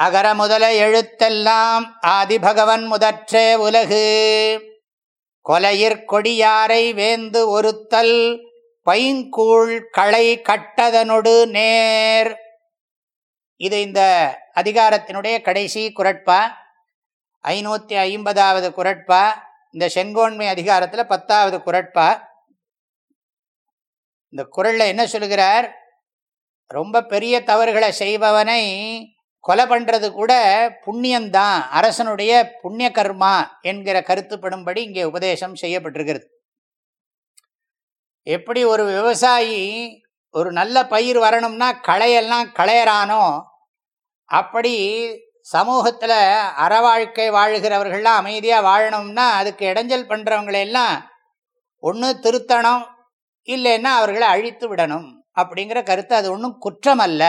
அகர முதல எழுத்தெல்லாம் ஆதிபகவன் முதற்றே உலகு. கொலையிற் கொடியாரை வேந்து ஒருத்தல் பைங்கூழ் களை கட்டதனொடு நேர். இது இந்த அதிகாரத்தினுடைய கடைசி குரட்பா. ஐநூற்றி ஐம்பதாவது குரட்பா. இந்த செங்கோன்மை அதிகாரத்தில் பத்தாவது குரட்பா. இந்த குரலில் என்ன சொல்கிறார்? ரொம்ப பெரிய தவறுகளை செய்பவனை கொலை பண்ணுறது கூட புண்ணியந்தான் அரசனுடைய புண்ணிய கர்மா என்கிற கருத்துப்படும்படி இங்கே உபதேசம் செய்யப்பட்டிருக்கிறது. எப்படி ஒரு விவசாயி ஒரு நல்ல பயிர் வரணும்னா களையெல்லாம் களையறானோ அப்படி சமூகத்தில் அறவாழ்க்கை வாழுகிறவர்கள்லாம் அமைதியாக வாழணும்னா அதுக்கு இடைஞ்சல் பண்ணுறவங்களையெல்லாம் ஒன்று திருத்தணும் இல்லைன்னா அவர்களை அழித்து விடணும் அப்படிங்கிற கருத்து. அது ஒன்றும் குற்றம் அல்ல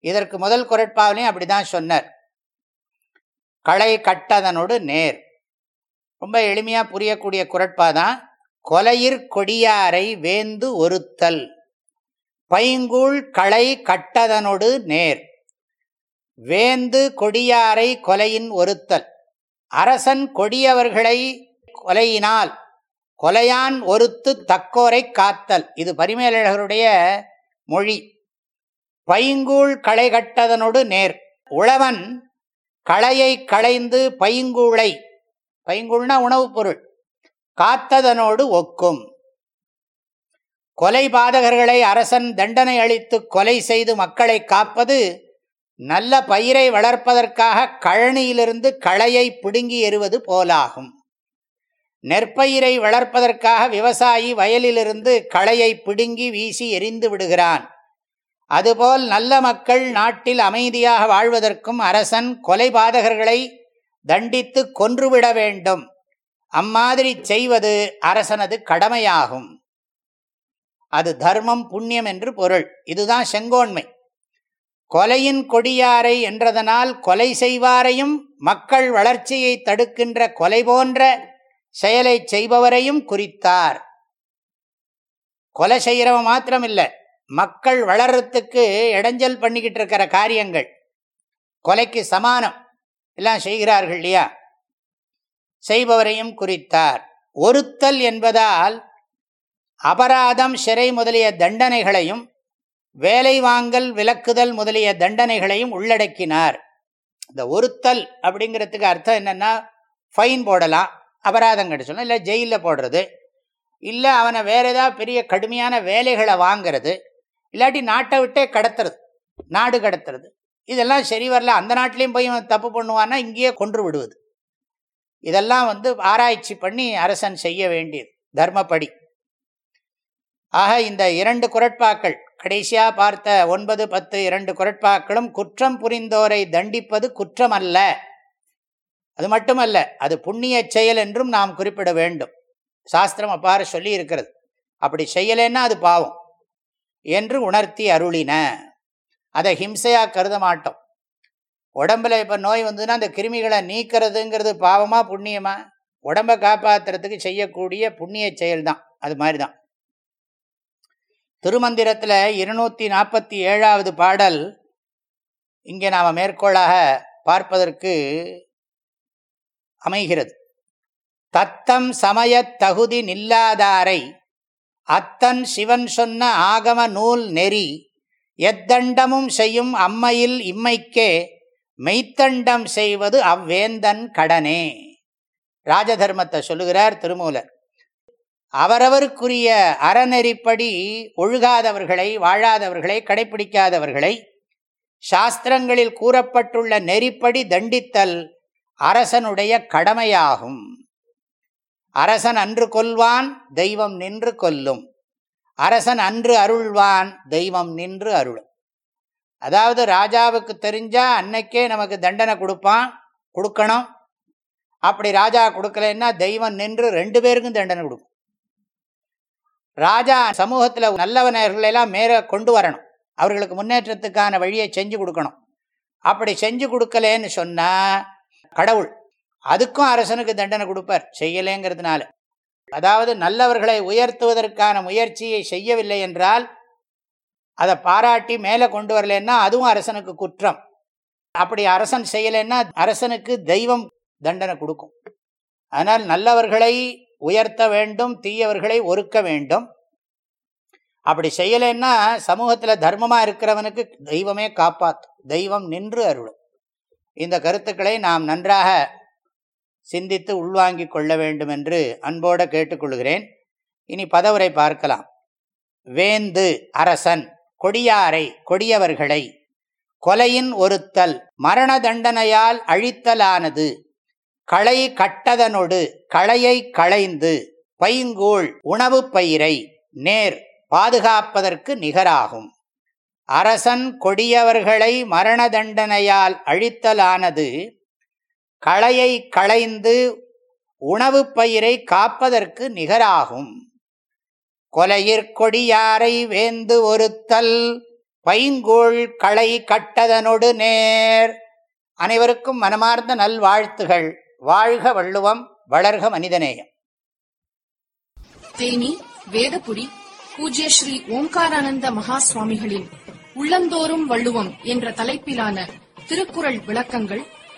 இதற்கு முதல் குரட்பாவிலையும் அப்படிதான் சொன்னார். களை கட்டதனோடு நேர். ரொம்ப எளிமையாக புரியக்கூடிய குரட்பா தான் கொலையிற் கொடியாரை வேந்து ஒருத்தல் பைங்கூழ் களை கட்டதனோடு நேர் வேந்து கொடியாரை கொலையின் ஒருத்தல் அரசன் கொடியவர்களை கொலையினால் கொலையான் ஒருத்து தக்கோரை காத்தல். இது பரிமேலழகருடைய மொழி. பைங்கூழ் களை கட்டதனோடு நேர். உழவன் களையை களைந்து பைங்கூளை பைங்கூழ்னா உணவுப் பொருள் காத்ததனோடு ஒக்கும். கொலை பாதகர்களை அரசன் தண்டனை அளித்து கொலை செய்து மக்களை காப்பது நல்ல பயிரை வளர்ப்பதற்காக கழனியிலிருந்து களையை பிடுங்கி எறுவது போலாகும். நெற்பயிரை வளர்ப்பதற்காக விவசாயி வயலிலிருந்து களையை பிடுங்கி வீசி எரிந்து விடுகிறான். அதுபோல் நல்ல மக்கள் நாட்டில் அமைதியாக வாழ்வதற்கும் அரசன் கொலை பாதகர்களை தண்டித்து கொன்றுவிட வேண்டும். அம்மாதிரி செய்வது அரசனது கடமையாகும். அது தர்மம் புண்ணியம் என்று பொருள். இதுதான் செங்கோன்மை. கொலையின் கொடியாரை என்றதனால் கொலை செய்வாரையும் மக்கள் வளர்ச்சியை தடுக்கின்ற கொலை போன்ற செயலை செய்பவரையும் குறித்தார். கொலை செய்கிறவன் மாத்திரம் இல்லை மக்கள் வளர்றதுக்கு இடைஞ்சல் பண்ணிக்கிட்டு இருக்கிற காரியங்கள். கொலைக்கு சமானம். எல்லாம் செய்கிறார்கள் இல்லையா? செய்பவரையும் குறித்தார். ஒருத்தல் என்பதால் அபராதம் சிறை முதலிய தண்டனைகளையும் வேலை வாங்கல் விலக்குதல் முதலிய தண்டனைகளையும் உள்ளடக்கினார். இந்த ஒருத்தல் அப்படிங்கிறதுக்கு அர்த்தம் என்னென்னா ஃபைன் போடலாம் அபராதம் கிடைச்சலாம் இல்லை ஜெயிலில் போடுறது இல்லை அவனை வேறு ஏதாவது பெரிய கடுமையான வேலைகளை வாங்கிறது இல்லாட்டி நாட்டை விட்டே கடத்துறது நாடு கடத்துறது. இதெல்லாம் சரி வரல அந்த நாட்டிலையும் போய் தப்பு பண்ணுவான்னா இங்கேயே கொன்று விடுவது. இதெல்லாம் வந்து ஆராய்ச்சி பண்ணி அரசன் செய்ய வேண்டியது தர்மப்படி. ஆக இந்த இரண்டு குரட்பாக்கள் கடைசியாக பார்த்த ஒன்பது பத்து இரண்டு குரட்பாக்களும் குற்றம் புரிந்தோரை தண்டிப்பது குற்றம் அல்ல அது மட்டுமல்ல அது புண்ணிய செயல் என்றும் நாம் குறிப்பிட வேண்டும். சாஸ்திரம் அப்பாறு சொல்லி இருக்கிறது அப்படி செய்யலைன்னா அது பாவம். என்று உணர்த்தி அருளின. அதை ஹிம்சையாக கருத மாட்டோம். உடம்புல இப்போ நோய் வந்ததுன்னா அந்த கிருமிகளை நீக்கிறதுங்கிறது பாவமா புண்ணியமா? உடம்பை காப்பாற்றுறதுக்கு செய்யக்கூடிய புண்ணிய செயல் தான் அது மாதிரி தான் திருமந்திரத்தில் இருநூற்றி நாற்பத்தி ஏழாவது பாடல் இங்கே நாம் மேற்கோளாக பார்ப்பதற்கு அமைகிறது. தத்தம் சமய தகுதி நில்லாதாரை அத்தன் சிவன் சொன்ன ஆகம நூல் நெறி எத்தண்டமும் செய்யும் அம்மையில் இம்மைக்கே மெய்த்தண்டம் செய்வது அவ்வேந்தன் கடனே. ராஜதர்மத்தை சொல்லுகிறார் திருமூலர். அவரவருக்குரிய அறநெறிப்படி ஒழுகாதவர்களை வாழாதவர்களை கடைபிடிக்காதவர்களை சாஸ்திரங்களில் கூறப்பட்டுள்ள நெறிப்படி தண்டித்தல் அரசனுடைய கடமையாகும். அரசன் அன்று கொல்வான் தெய்வம் நின்று கொல்லும். அரசன் அன்று அருள்வான் தெய்வம் நின்று அருளும். அதாவது ராஜாவுக்கு தெரிஞ்சா அன்னைக்கே நமக்கு தண்டனை கொடுப்பான் கொடுக்கணும். அப்படி ராஜா கொடுக்கலன்னா தெய்வம் நின்று ரெண்டு பேருக்கும் தண்டனை கொடுக்கும். ராஜா சமூகத்தில் நல்லவனர்களெல்லாம் மேலே கொண்டு வரணும். அவர்களுக்கு முன்னேற்றத்துக்கான வழியை செஞ்சு கொடுக்கணும். அப்படி செஞ்சு கொடுக்கலேன்னு சொன்னால் கடவுள் அதுக்கும் அரசனுக்கு தண்டனை கொடுப்பார். செய்யலேங்கிறதுனால. அதாவது நல்லவர்களை உயர்த்துவதற்கான முயற்சியை செய்யவில்லை என்றால் அதை பாராட்டி மேலே கொண்டு வரலன்னா அதுவும் அரசனுக்கு குற்றம். அப்படி அரசன் செய்யலைன்னா அரசனுக்கு தெய்வம் தண்டனை கொடுக்கும். அதனால் நல்லவர்களை உயர்த்த வேண்டும் தீயவர்களை ஒருக்க வேண்டும். அப்படி செய்யலைன்னா சமூகத்தில் தர்மமாக இருக்கிறவனுக்கு தெய்வமே காப்பாற்றும் தெய்வம் நின்று அருளும். இந்த கருத்துக்களை நாம் நன்றாக சிந்தித்து உள்வாங்கிக் கொள்ள வேண்டும் என்று அன்போடு கேட்டுக்கொள்கிறேன். இனி பதவுரை பார்க்கலாம். வேந்து அரசன் கொடியாரை கொடியவர்களை கொலையின் ஒருத்தல் மரண தண்டனையால் அழித்தலானது களை கட்டதனொடு களையை களைந்து பைங்கூழ் உணவு பயிரை நேர் பாதுகாப்பதற்கு நிகராகும். அரசன் கொடியவர்களை மரண தண்டனையால் அழித்தலானது களையை களைந்து உணவு பயிரை காப்பதற்கு நிகராகும். கொலையிற்கொடியாரை வேந்து ஒருத்தல் பைங்கூழ் களை கட்டதனொடு நேர். அனைவருக்கும் மனமார்ந்த நல்வாழ்த்துகள். வாழ்க வள்ளுவம் வளர்க மனிதநேயம். தேனி வேதபுடி பூஜ்ய ஸ்ரீ ஓம்காரானந்த மகா சுவாமிகளின் உள்ளந்தோறும் வள்ளுவம் என்ற தலைப்பிலான திருக்குறள் விளக்கங்கள்